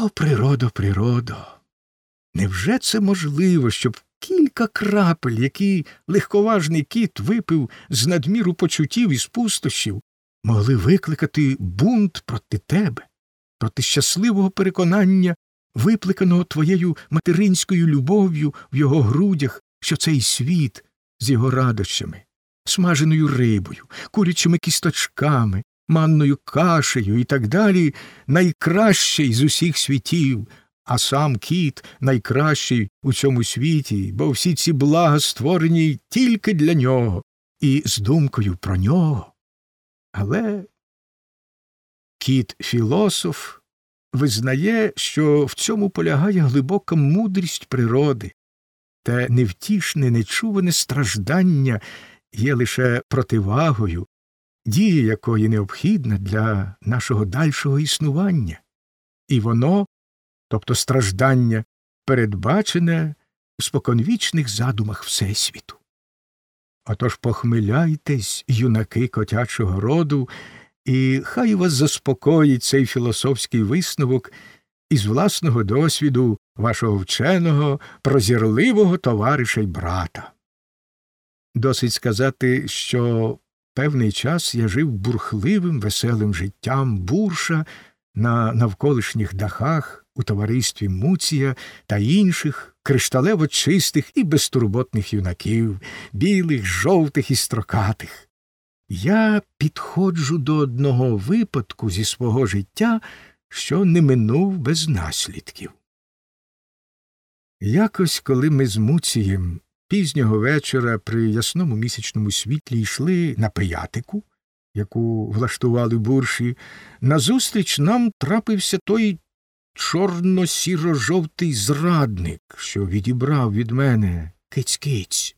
О, природо, природо! Невже це можливо, щоб кілька крапель, які легковажний кіт випив з надміру почуттів і спустощів, могли викликати бунт проти тебе, проти щасливого переконання, викликаного твоєю материнською любов'ю в його грудях, що цей світ з його радощами, смаженою рибою, курячими кісточками, манною кашею і так далі найкращий з усіх світів, а сам кіт найкращий у цьому світі, бо всі ці блага створені тільки для нього і з думкою про нього. Але кіт філософ визнає, що в цьому полягає глибока мудрість природи, те невтішне, нечуване страждання є лише противагою, дія якої необхідна для нашого дальшого існування, і воно, тобто страждання, передбачене у споконвічних задумах Всесвіту. Отож похмиляйтесь, юнаки котячого роду, і хай вас заспокоїть цей філософський висновок із власного досвіду вашого вченого, прозірливого товариша й брата. Досить сказати, що певний час я жив бурхливим, веселим життям бурша на навколишніх дахах у товаристві Муція та інших кришталево чистих і безтурботних юнаків, білих, жовтих і строкатих. Я підходжу до одного випадку зі свого життя, що не минув без наслідків. Якось, коли ми з Муцієм пізнього вечора при ясному місячному світлі йшли на пиятику, яку влаштували бурші, назустріч нам трапився той чорно сіро жовтий зрадник, що відібрав від мене киць-киць.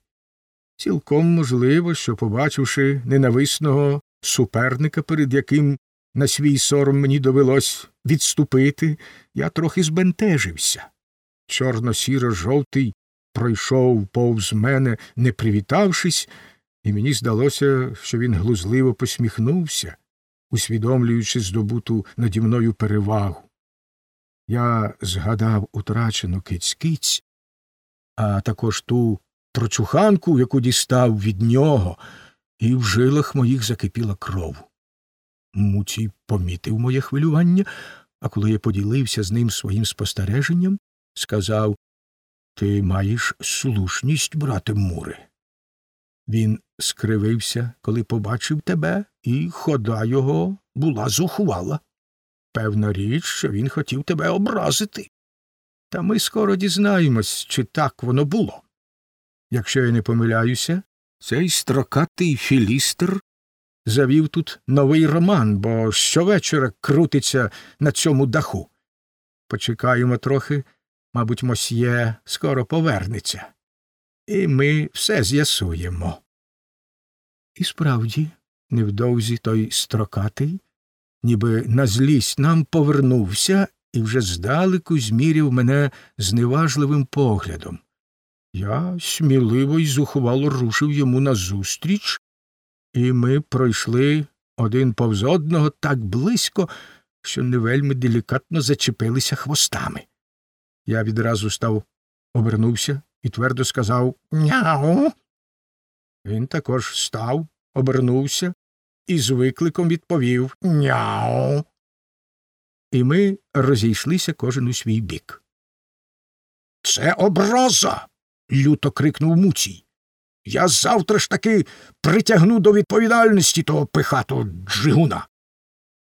Цілком можливо, що, побачивши ненависного суперника, перед яким на свій сором мені довелось відступити, я трохи збентежився. Чорно сіро жовтий пройшов повз мене, не привітавшись, і мені здалося, що він глузливо посміхнувся, усвідомлюючи здобуту наді мною перевагу. Я згадав утрачену киць-киць, а також ту прочуханку, яку дістав від нього, і в жилах моїх закипіла кров. Муцій помітив моє хвилювання, а коли я поділився з ним своїм спостереженням, сказав Ти маєш слушність, брате Муре. Він скривився, коли побачив тебе, і хода його була зухвала. Певна річ, що він хотів тебе образити. Та ми скоро дізнаємось, чи так воно було. Якщо я не помиляюся, цей строкатий філістр завів тут новий роман, бо щовечора крутиться на цьому даху. Почекаємо трохи, мабуть, мосьє скоро повернеться, і ми все з'ясуємо. І справді, невдовзі той строкатий, ніби на злість нам повернувся і вже здалеку зміряв мене зневажливим поглядом. Я сміливо й зухвало рушив йому назустріч, і ми пройшли один повз одного так близько, що не вельми делікатно зачепилися хвостами. Я відразу став обернувся і твердо сказав Няу. Він також став, обернувся і з викликом відповів Няу. І ми розійшлися кожен у свій бік. Це образа. люто крикнув Муцій. Я завтра ж таки притягну до відповідальності того пихатого джигуна.